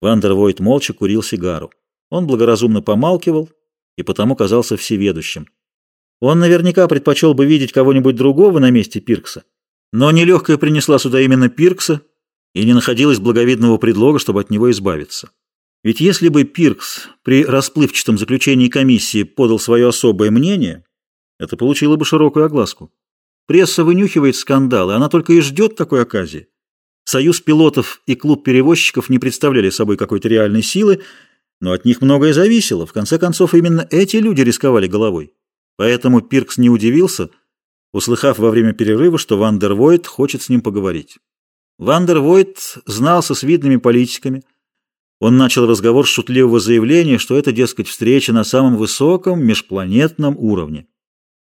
Вандервойт молча курил сигару. Он благоразумно помалкивал и потому казался всеведущим. Он наверняка предпочел бы видеть кого-нибудь другого на месте Пиркса, но нелегкая принесла сюда именно Пиркса, и не находилось благовидного предлога, чтобы от него избавиться. Ведь если бы Пиркс при расплывчатом заключении комиссии подал свое особое мнение, это получило бы широкую огласку. Пресса вынюхивает скандалы, она только и ждет такой оказии. Союз пилотов и клуб перевозчиков не представляли собой какой-то реальной силы, но от них многое зависело. В конце концов, именно эти люди рисковали головой. Поэтому Пиркс не удивился, услыхав во время перерыва, что Вандервойт хочет с ним поговорить. Вандервойт знался с видными политиками. Он начал разговор с шутливого заявления, что это, дескать, встреча на самом высоком межпланетном уровне.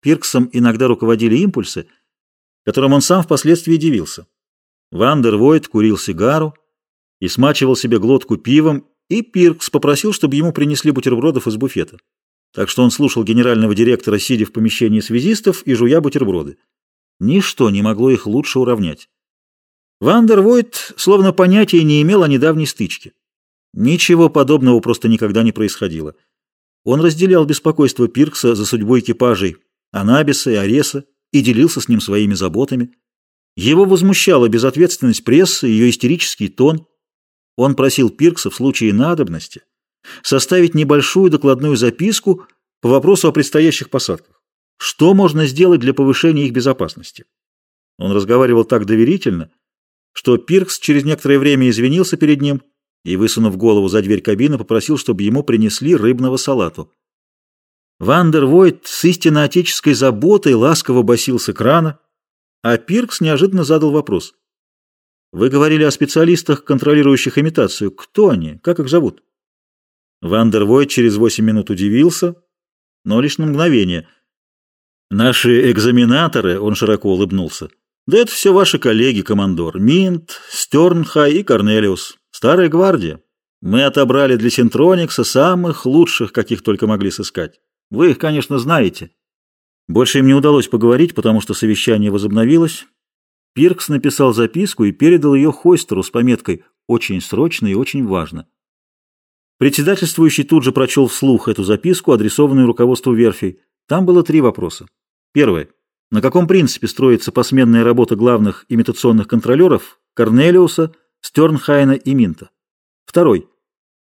Пирксом иногда руководили импульсы, которым он сам впоследствии удивился. Вандервойт курил сигару и смачивал себе глотку пивом, и Пиркс попросил, чтобы ему принесли бутербродов из буфета. Так что он слушал генерального директора, сидя в помещении связистов и жуя бутерброды. Ничто не могло их лучше уравнять. Вандервойт словно понятия не имел о недавней стычке. Ничего подобного просто никогда не происходило. Он разделял беспокойство Пиркса за судьбу экипажей Анабиса и Ареса и делился с ним своими заботами. Его возмущала безответственность прессы, ее истерический тон. Он просил Пиркса в случае надобности составить небольшую докладную записку по вопросу о предстоящих посадках. Что можно сделать для повышения их безопасности? Он разговаривал так доверительно, что Пиркс через некоторое время извинился перед ним и, высунув голову за дверь кабины, попросил, чтобы ему принесли рыбного салату. Вандер Войт с истинно отеческой заботой ласково басил с экрана, а Пиркс неожиданно задал вопрос. «Вы говорили о специалистах, контролирующих имитацию. Кто они? Как их зовут?» Вандер Войт через восемь минут удивился, но лишь на мгновение. «Наши экзаменаторы», — он широко улыбнулся, — «да это все ваши коллеги, командор. Минт, Стернхай и Корнелиус. Старая гвардия. Мы отобрали для Синтроникса самых лучших, каких только могли сыскать. Вы их, конечно, знаете». Больше им не удалось поговорить, потому что совещание возобновилось. Пиркс написал записку и передал ее Хойстеру с пометкой «Очень срочно и очень важно». Председательствующий тут же прочел вслух эту записку, адресованную руководству верфей. Там было три вопроса. Первое. На каком принципе строится посменная работа главных имитационных контролеров Корнелиуса, Стернхайна и Минта? Второй.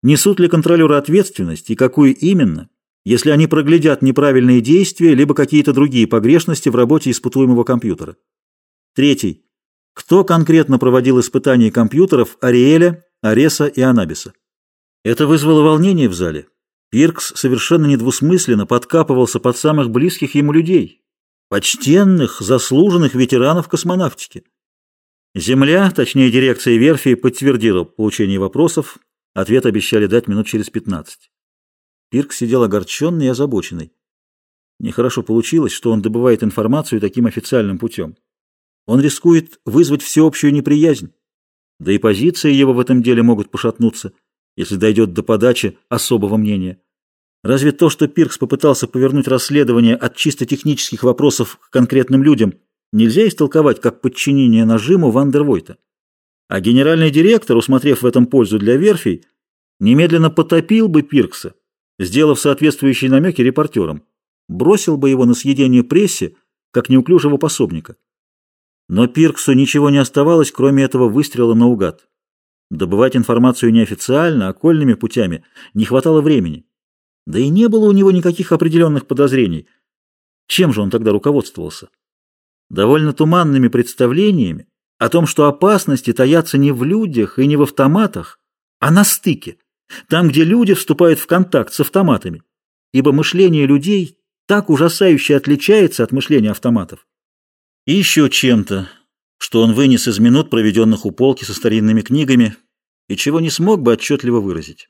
Несут ли контролеры ответственность и какую именно, если они проглядят неправильные действия либо какие-то другие погрешности в работе испытуемого компьютера. Третий. Кто конкретно проводил испытания компьютеров Ариэля, Ареса и Анабиса? Это вызвало волнение в зале. Пиркс совершенно недвусмысленно подкапывался под самых близких ему людей, почтенных, заслуженных ветеранов космонавтики. Земля, точнее дирекция верфи, подтвердила получение вопросов, ответ обещали дать минут через 15. Пирк сидел огорченный и озабоченный. Нехорошо получилось, что он добывает информацию таким официальным путем. Он рискует вызвать всеобщую неприязнь. Да и позиции его в этом деле могут пошатнуться, если дойдет до подачи особого мнения. Разве то, что Пиркс попытался повернуть расследование от чисто технических вопросов к конкретным людям, нельзя истолковать как подчинение нажиму Вандервойта? А генеральный директор, усмотрев в этом пользу для верфей, немедленно потопил бы Пиркса, сделав соответствующие намеки репортерам, бросил бы его на съедение прессе, как неуклюжего пособника. Но Пирксу ничего не оставалось, кроме этого выстрела наугад. Добывать информацию неофициально, окольными путями не хватало времени. Да и не было у него никаких определенных подозрений. Чем же он тогда руководствовался? Довольно туманными представлениями о том, что опасности таятся не в людях и не в автоматах, а на стыке, там, где люди вступают в контакт с автоматами, ибо мышление людей так ужасающе отличается от мышления автоматов. И еще чем-то, что он вынес из минут, проведенных у полки со старинными книгами, и чего не смог бы отчетливо выразить.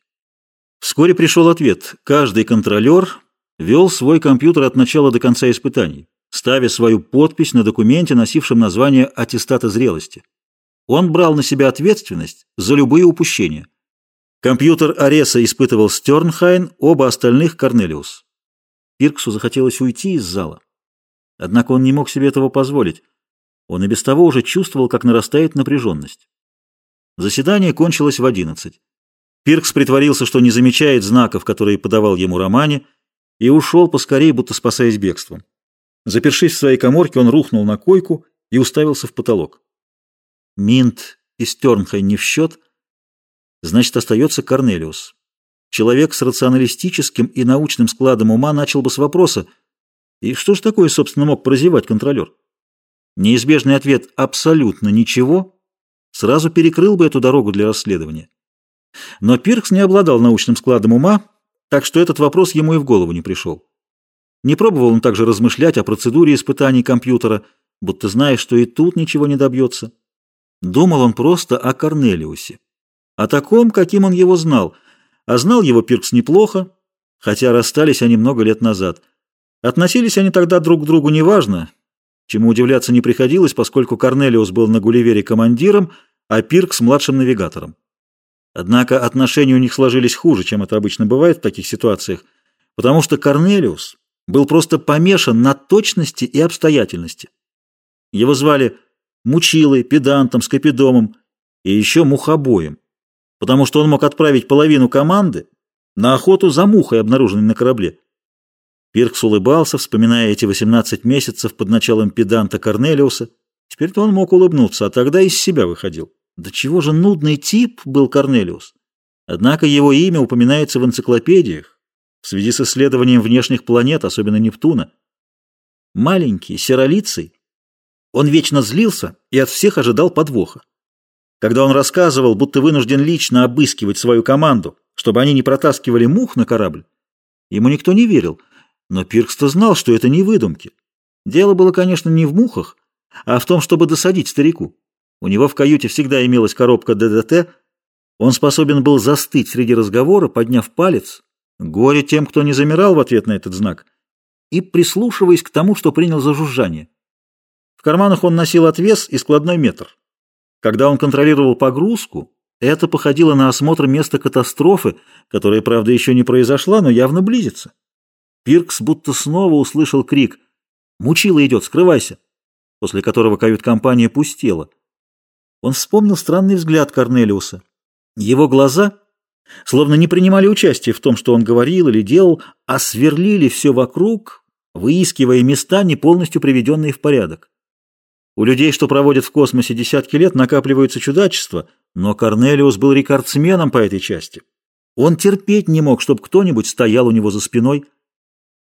Вскоре пришел ответ. Каждый контролер вел свой компьютер от начала до конца испытаний, ставя свою подпись на документе, носившем название аттестата зрелости. Он брал на себя ответственность за любые упущения. Компьютер Ареса испытывал Стернхайн, оба остальных — Корнелиус. Пирксу захотелось уйти из зала. Однако он не мог себе этого позволить. Он и без того уже чувствовал, как нарастает напряженность. Заседание кончилось в одиннадцать. Пиркс притворился, что не замечает знаков, которые подавал ему Романе, и ушел поскорее, будто спасаясь бегством. Запершись в своей коморке, он рухнул на койку и уставился в потолок. Минт и Стернхай не в счет, значит, остается Корнелиус. Человек с рационалистическим и научным складом ума начал бы с вопроса, и что ж такое, собственно, мог прозевать контролер? Неизбежный ответ «абсолютно ничего» сразу перекрыл бы эту дорогу для расследования. Но Пиркс не обладал научным складом ума, так что этот вопрос ему и в голову не пришел. Не пробовал он также размышлять о процедуре испытаний компьютера, будто зная, что и тут ничего не добьется. Думал он просто о Корнелиусе, о таком, каким он его знал, а знал его Пиркс неплохо, хотя расстались они много лет назад. Относились они тогда друг к другу неважно, чему удивляться не приходилось, поскольку Корнелиус был на Гулливере командиром, а Пиркс младшим навигатором. Однако отношения у них сложились хуже, чем это обычно бывает в таких ситуациях, потому что Корнелиус был просто помешан на точности и обстоятельности. Его звали Мучилой, Педантом, Скопидомом и еще Мухобоем, потому что он мог отправить половину команды на охоту за мухой, обнаруженной на корабле. Пиркс улыбался, вспоминая эти 18 месяцев под началом педанта Корнелиуса. Теперь-то он мог улыбнуться, а тогда из себя выходил. Да чего же нудный тип был Корнелиус? Однако его имя упоминается в энциклопедиях в связи с исследованием внешних планет, особенно Нептуна. Маленький, серолицый, он вечно злился и от всех ожидал подвоха. Когда он рассказывал, будто вынужден лично обыскивать свою команду, чтобы они не протаскивали мух на корабль, ему никто не верил, но Пиркс-то знал, что это не выдумки. Дело было, конечно, не в мухах, а в том, чтобы досадить старику. У него в каюте всегда имелась коробка ДДТ. Он способен был застыть среди разговора, подняв палец, горе тем, кто не замирал в ответ на этот знак, и прислушиваясь к тому, что принял за жужжание. В карманах он носил отвес и складной метр. Когда он контролировал погрузку, это походило на осмотр места катастрофы, которая, правда, еще не произошла, но явно близится. Пиркс будто снова услышал крик «Мучила идет, скрывайся!», после которого кают-компания пустела. Он вспомнил странный взгляд Корнелиуса. Его глаза словно не принимали участия в том, что он говорил или делал, а сверлили все вокруг, выискивая места, не полностью приведенные в порядок. У людей, что проводят в космосе десятки лет, накапливаются чудачества, но Корнелиус был рекордсменом по этой части. Он терпеть не мог, чтобы кто-нибудь стоял у него за спиной.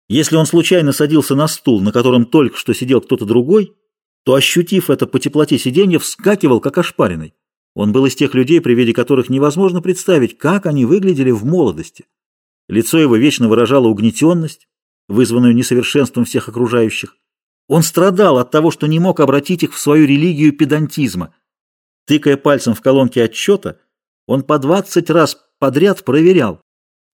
Если он случайно садился на стул, на котором только что сидел кто-то другой, то, ощутив это по теплоте сиденья, вскакивал, как ошпаренный. Он был из тех людей, при виде которых невозможно представить, как они выглядели в молодости. Лицо его вечно выражало угнетенность, вызванную несовершенством всех окружающих. Он страдал от того, что не мог обратить их в свою религию педантизма. Тыкая пальцем в колонки отчета, он по двадцать раз подряд проверял,